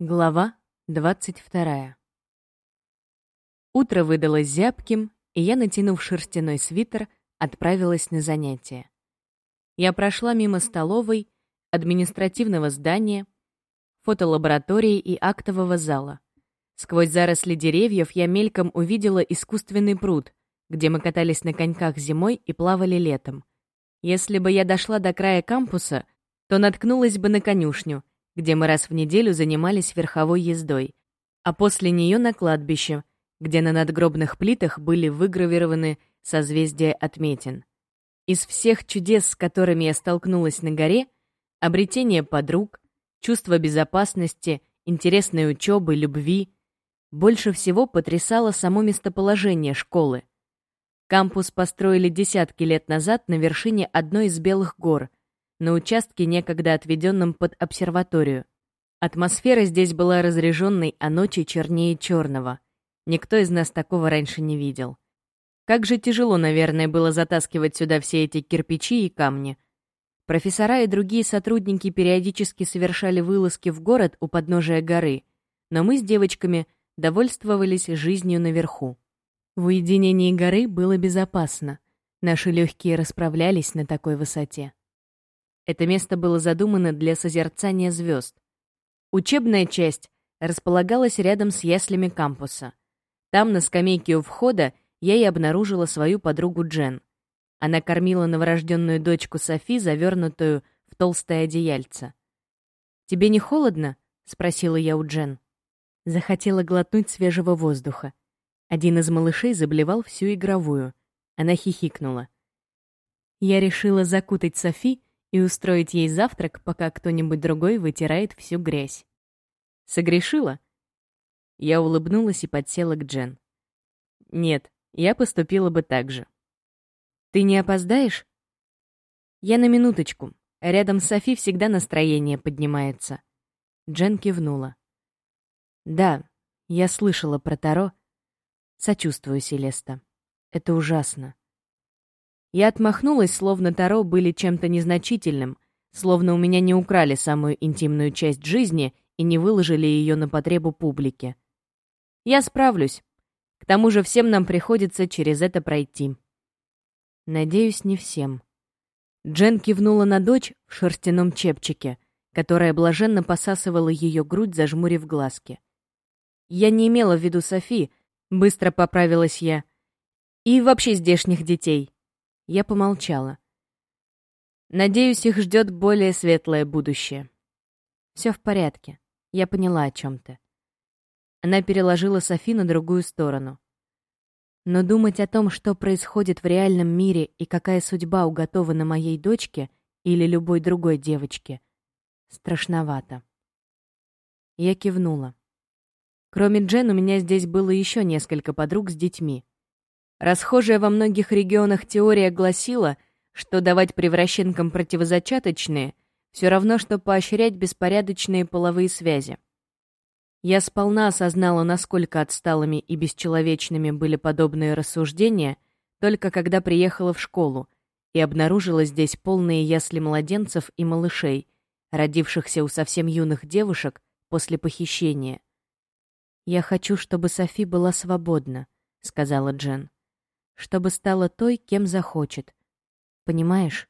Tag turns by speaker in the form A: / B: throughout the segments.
A: Глава 22. Утро выдалось зябким, и я, натянув шерстяной свитер, отправилась на занятия. Я прошла мимо столовой, административного здания, фотолаборатории и актового зала. Сквозь заросли деревьев я мельком увидела искусственный пруд, где мы катались на коньках зимой и плавали летом. Если бы я дошла до края кампуса, то наткнулась бы на конюшню — где мы раз в неделю занимались верховой ездой, а после нее на кладбище, где на надгробных плитах были выгравированы созвездия отметин. Из всех чудес, с которыми я столкнулась на горе, обретение подруг, чувство безопасности, интересной учебы, любви, больше всего потрясало само местоположение школы. Кампус построили десятки лет назад на вершине одной из белых гор — на участке, некогда отведенном под обсерваторию. Атмосфера здесь была разряженной, а ночи чернее черного. Никто из нас такого раньше не видел. Как же тяжело, наверное, было затаскивать сюда все эти кирпичи и камни. Профессора и другие сотрудники периодически совершали вылазки в город у подножия горы, но мы с девочками довольствовались жизнью наверху. В уединении горы было безопасно. Наши легкие расправлялись на такой высоте. Это место было задумано для созерцания звезд. Учебная часть располагалась рядом с яслями кампуса. Там, на скамейке у входа, я и обнаружила свою подругу Джен. Она кормила новорожденную дочку Софи, завернутую в толстое одеяльце. «Тебе не холодно?» — спросила я у Джен. Захотела глотнуть свежего воздуха. Один из малышей заблевал всю игровую. Она хихикнула. Я решила закутать Софи и устроить ей завтрак, пока кто-нибудь другой вытирает всю грязь. Согрешила? Я улыбнулась и подсела к Джен. Нет, я поступила бы так же. Ты не опоздаешь? Я на минуточку. Рядом с Софи всегда настроение поднимается. Джен кивнула. Да, я слышала про Таро. Сочувствую, Селеста. Это ужасно. Я отмахнулась, словно Таро были чем-то незначительным, словно у меня не украли самую интимную часть жизни и не выложили ее на потребу публики. Я справлюсь. К тому же всем нам приходится через это пройти. Надеюсь, не всем. Джен кивнула на дочь в шерстяном чепчике, которая блаженно посасывала ее грудь, зажмурив глазки. Я не имела в виду Софи, быстро поправилась я. И вообще здешних детей. Я помолчала. Надеюсь, их ждет более светлое будущее. Все в порядке. Я поняла, о чем ты. Она переложила Софи на другую сторону. Но думать о том, что происходит в реальном мире и какая судьба уготована моей дочке или любой другой девочке, страшновато. Я кивнула. Кроме Джен, у меня здесь было еще несколько подруг с детьми. Расхожая во многих регионах теория гласила, что давать превращенкам противозачаточные все равно, что поощрять беспорядочные половые связи. Я сполна осознала, насколько отсталыми и бесчеловечными были подобные рассуждения, только когда приехала в школу и обнаружила здесь полные ясли младенцев и малышей, родившихся у совсем юных девушек после похищения. «Я хочу, чтобы Софи была свободна», — сказала Джен чтобы стала той, кем захочет. Понимаешь?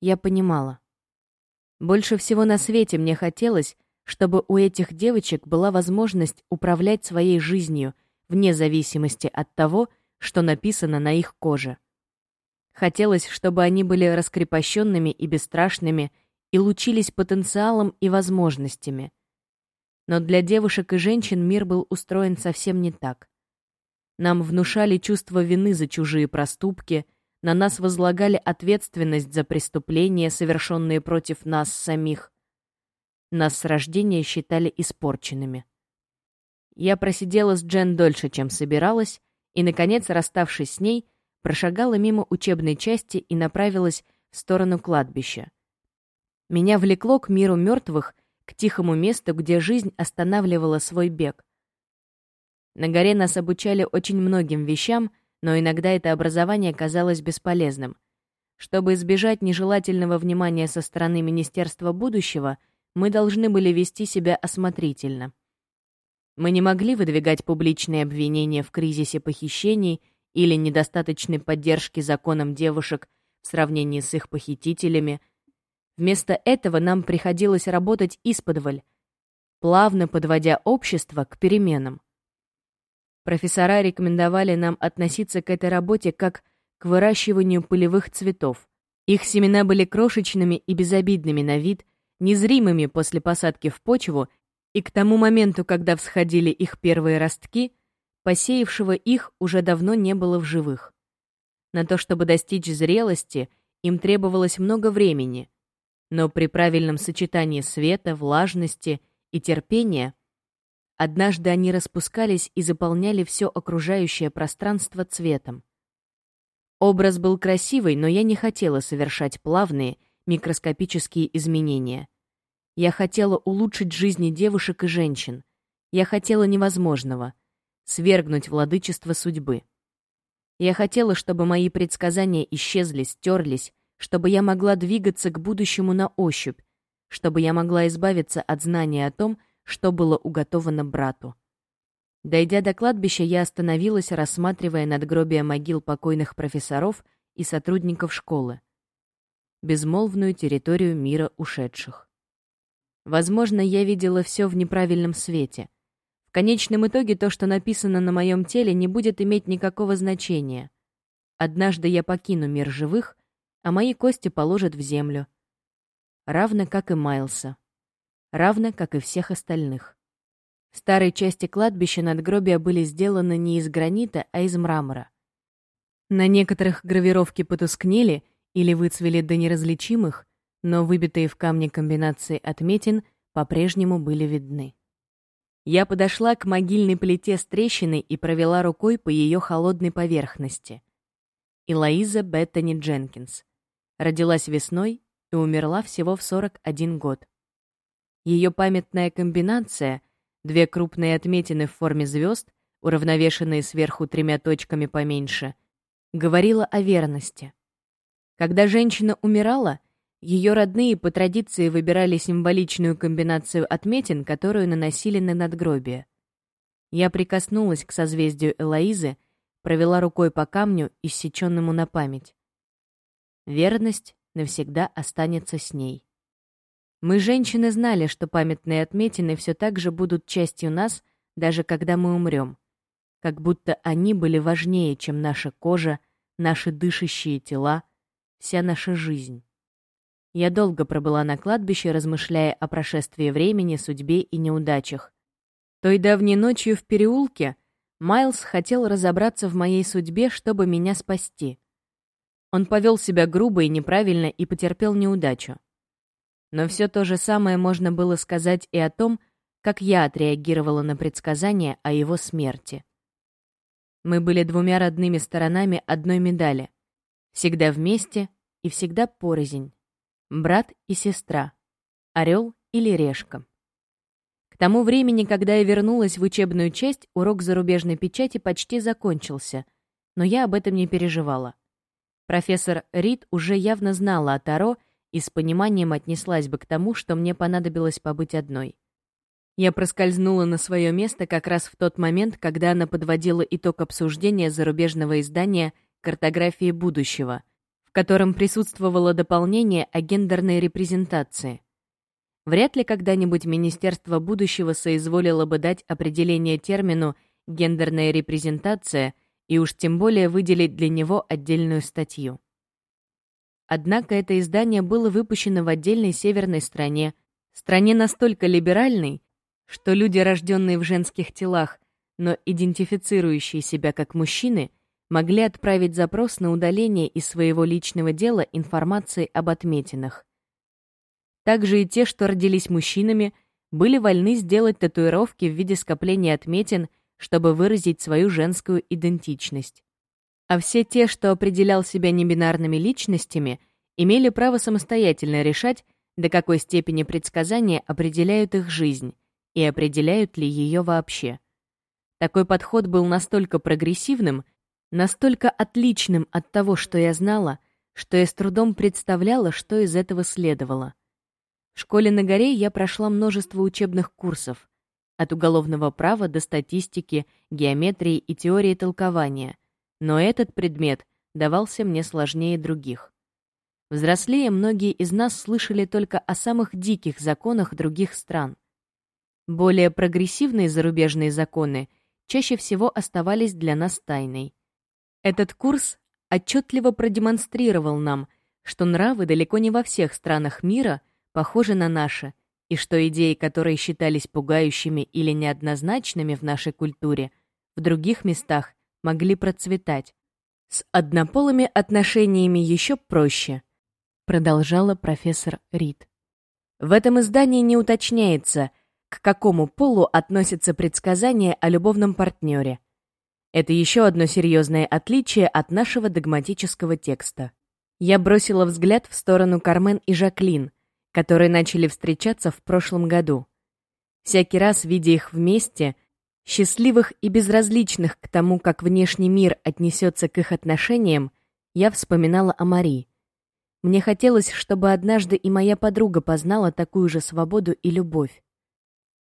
A: Я понимала. Больше всего на свете мне хотелось, чтобы у этих девочек была возможность управлять своей жизнью вне зависимости от того, что написано на их коже. Хотелось, чтобы они были раскрепощенными и бесстрашными и лучились потенциалом и возможностями. Но для девушек и женщин мир был устроен совсем не так. Нам внушали чувство вины за чужие проступки, на нас возлагали ответственность за преступления, совершенные против нас самих. Нас с рождения считали испорченными. Я просидела с Джен дольше, чем собиралась, и, наконец, расставшись с ней, прошагала мимо учебной части и направилась в сторону кладбища. Меня влекло к миру мертвых, к тихому месту, где жизнь останавливала свой бег. На горе нас обучали очень многим вещам, но иногда это образование казалось бесполезным. Чтобы избежать нежелательного внимания со стороны Министерства будущего, мы должны были вести себя осмотрительно. Мы не могли выдвигать публичные обвинения в кризисе похищений или недостаточной поддержки законам девушек в сравнении с их похитителями. Вместо этого нам приходилось работать исподволь, плавно подводя общество к переменам. Профессора рекомендовали нам относиться к этой работе как к выращиванию полевых цветов. Их семена были крошечными и безобидными на вид, незримыми после посадки в почву, и к тому моменту, когда всходили их первые ростки, посеявшего их уже давно не было в живых. На то, чтобы достичь зрелости, им требовалось много времени, но при правильном сочетании света, влажности и терпения однажды они распускались и заполняли все окружающее пространство цветом. Образ был красивый, но я не хотела совершать плавные, микроскопические изменения. Я хотела улучшить жизни девушек и женщин. Я хотела невозможного — свергнуть владычество судьбы. Я хотела, чтобы мои предсказания исчезли, стерлись, чтобы я могла двигаться к будущему на ощупь, чтобы я могла избавиться от знания о том, что было уготовано брату. Дойдя до кладбища, я остановилась, рассматривая надгробия могил покойных профессоров и сотрудников школы. Безмолвную территорию мира ушедших. Возможно, я видела все в неправильном свете. В конечном итоге то, что написано на моем теле, не будет иметь никакого значения. Однажды я покину мир живых, а мои кости положат в землю. Равно как и Майлса. Равно как и всех остальных. В старой части кладбища надгробия были сделаны не из гранита, а из мрамора. На некоторых гравировки потускнели или выцвели до неразличимых, но выбитые в камне комбинации отметин по-прежнему были видны. Я подошла к могильной плите с трещиной и провела рукой по ее холодной поверхности. Илоиза Беттани Дженкинс. Родилась весной и умерла всего в 41 год. Ее памятная комбинация, две крупные отметины в форме звезд, уравновешенные сверху тремя точками поменьше, говорила о верности. Когда женщина умирала, ее родные по традиции выбирали символичную комбинацию отметин, которую наносили на надгробие. Я прикоснулась к созвездию Элоизы, провела рукой по камню, иссеченному на память. Верность навсегда останется с ней. Мы, женщины, знали, что памятные отметины все так же будут частью нас, даже когда мы умрем. Как будто они были важнее, чем наша кожа, наши дышащие тела, вся наша жизнь. Я долго пробыла на кладбище, размышляя о прошествии времени, судьбе и неудачах. Той давней ночью в переулке Майлз хотел разобраться в моей судьбе, чтобы меня спасти. Он повел себя грубо и неправильно и потерпел неудачу. Но все то же самое можно было сказать и о том, как я отреагировала на предсказание о его смерти. Мы были двумя родными сторонами одной медали. Всегда вместе и всегда порознь брат и сестра, орел или решка. К тому времени, когда я вернулась в учебную часть, урок зарубежной печати почти закончился, но я об этом не переживала. Профессор Рид уже явно знала о Таро и с пониманием отнеслась бы к тому, что мне понадобилось побыть одной. Я проскользнула на свое место как раз в тот момент, когда она подводила итог обсуждения зарубежного издания «Картографии будущего», в котором присутствовало дополнение о гендерной репрезентации. Вряд ли когда-нибудь Министерство будущего соизволило бы дать определение термину «гендерная репрезентация» и уж тем более выделить для него отдельную статью. Однако это издание было выпущено в отдельной северной стране, стране настолько либеральной, что люди, рожденные в женских телах, но идентифицирующие себя как мужчины, могли отправить запрос на удаление из своего личного дела информации об отметинах. Также и те, что родились мужчинами, были вольны сделать татуировки в виде скопления отметин, чтобы выразить свою женскую идентичность. А все те, что определял себя небинарными личностями, имели право самостоятельно решать, до какой степени предсказания определяют их жизнь и определяют ли ее вообще. Такой подход был настолько прогрессивным, настолько отличным от того, что я знала, что я с трудом представляла, что из этого следовало. В школе на горе я прошла множество учебных курсов, от уголовного права до статистики, геометрии и теории толкования, но этот предмет давался мне сложнее других. Взрослее многие из нас слышали только о самых диких законах других стран. Более прогрессивные зарубежные законы чаще всего оставались для нас тайной. Этот курс отчетливо продемонстрировал нам, что нравы далеко не во всех странах мира похожи на наши, и что идеи, которые считались пугающими или неоднозначными в нашей культуре, в других местах могли процветать. С однополыми отношениями еще проще, продолжала профессор Рид. В этом издании не уточняется, к какому полу относятся предсказания о любовном партнере. Это еще одно серьезное отличие от нашего догматического текста. Я бросила взгляд в сторону Кармен и Жаклин, которые начали встречаться в прошлом году. Всякий раз, видя их вместе, счастливых и безразличных к тому, как внешний мир отнесется к их отношениям, я вспоминала о Мари. Мне хотелось, чтобы однажды и моя подруга познала такую же свободу и любовь.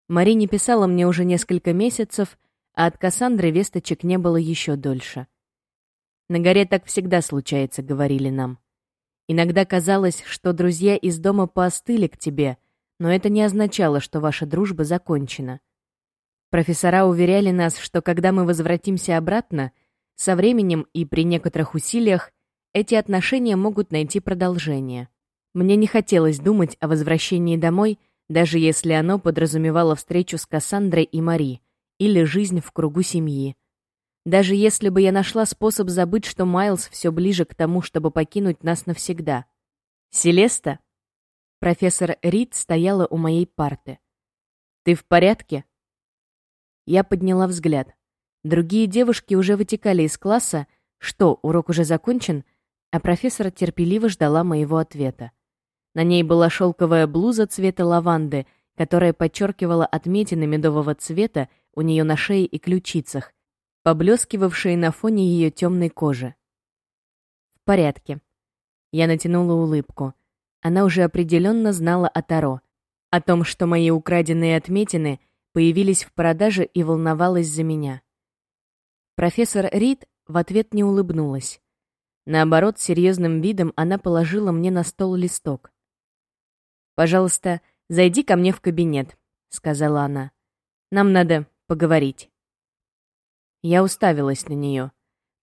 A: Мари не писала мне уже несколько месяцев, а от Кассандры весточек не было еще дольше. «На горе так всегда случается», — говорили нам. Иногда казалось, что друзья из дома поостыли к тебе, но это не означало, что ваша дружба закончена. Профессора уверяли нас, что когда мы возвратимся обратно, со временем и при некоторых усилиях эти отношения могут найти продолжение. Мне не хотелось думать о возвращении домой, даже если оно подразумевало встречу с Кассандрой и Мари или жизнь в кругу семьи. Даже если бы я нашла способ забыть, что Майлз все ближе к тому, чтобы покинуть нас навсегда. «Селеста?» Профессор Рид стояла у моей парты. «Ты в порядке?» Я подняла взгляд. Другие девушки уже вытекали из класса, что, урок уже закончен, а профессор терпеливо ждала моего ответа. На ней была шелковая блуза цвета лаванды, которая подчеркивала отметины медового цвета у нее на шее и ключицах, поблескивавшие на фоне ее темной кожи. «В порядке». Я натянула улыбку. Она уже определенно знала о Таро, о том, что мои украденные отметины появились в продаже и волновалась за меня. Профессор Рид в ответ не улыбнулась. Наоборот, серьезным видом она положила мне на стол листок. «Пожалуйста, зайди ко мне в кабинет», — сказала она. «Нам надо поговорить». Я уставилась на нее.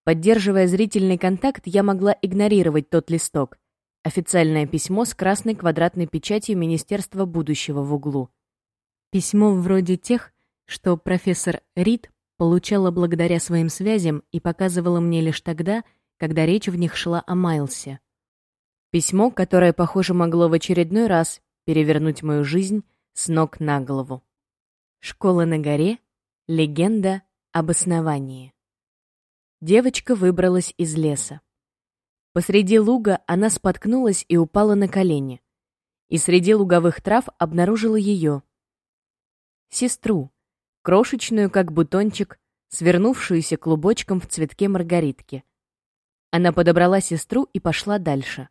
A: Поддерживая зрительный контакт, я могла игнорировать тот листок. Официальное письмо с красной квадратной печатью Министерства будущего в углу. Письмо вроде тех, что профессор Рид получала благодаря своим связям и показывала мне лишь тогда, когда речь в них шла о Майлсе. Письмо, которое, похоже, могло в очередной раз перевернуть мою жизнь с ног на голову. Школа на горе. Легенда об основании. Девочка выбралась из леса. Посреди луга она споткнулась и упала на колени. И среди луговых трав обнаружила ее. Сестру, крошечную, как бутончик, свернувшуюся клубочком в цветке маргаритки. Она подобрала сестру и пошла дальше.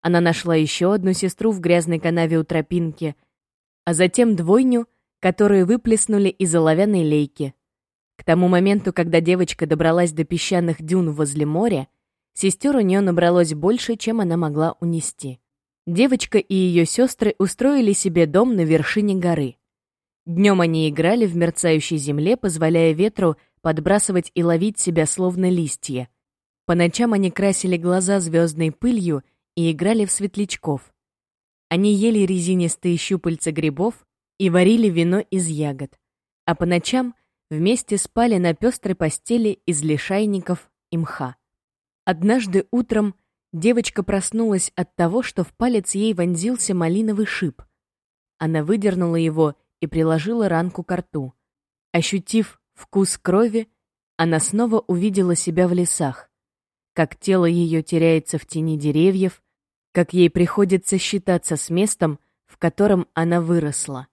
A: Она нашла еще одну сестру в грязной канаве у тропинки, а затем двойню, которые выплеснули из оловянной лейки. К тому моменту, когда девочка добралась до песчаных дюн возле моря, сестер у нее набралось больше, чем она могла унести. Девочка и ее сестры устроили себе дом на вершине горы. Днем они играли в мерцающей земле, позволяя ветру подбрасывать и ловить себя словно листья. По ночам они красили глаза звездной пылью и играли в светлячков. Они ели резинистые щупальца грибов и варили вино из ягод. А по ночам вместе спали на пестрой постели из лишайников и мха. Однажды утром девочка проснулась от того, что в палец ей вонзился малиновый шип. Она выдернула его и приложила ранку к рту. Ощутив вкус крови, она снова увидела себя в лесах как тело ее теряется в тени деревьев, как ей приходится считаться с местом, в котором она выросла.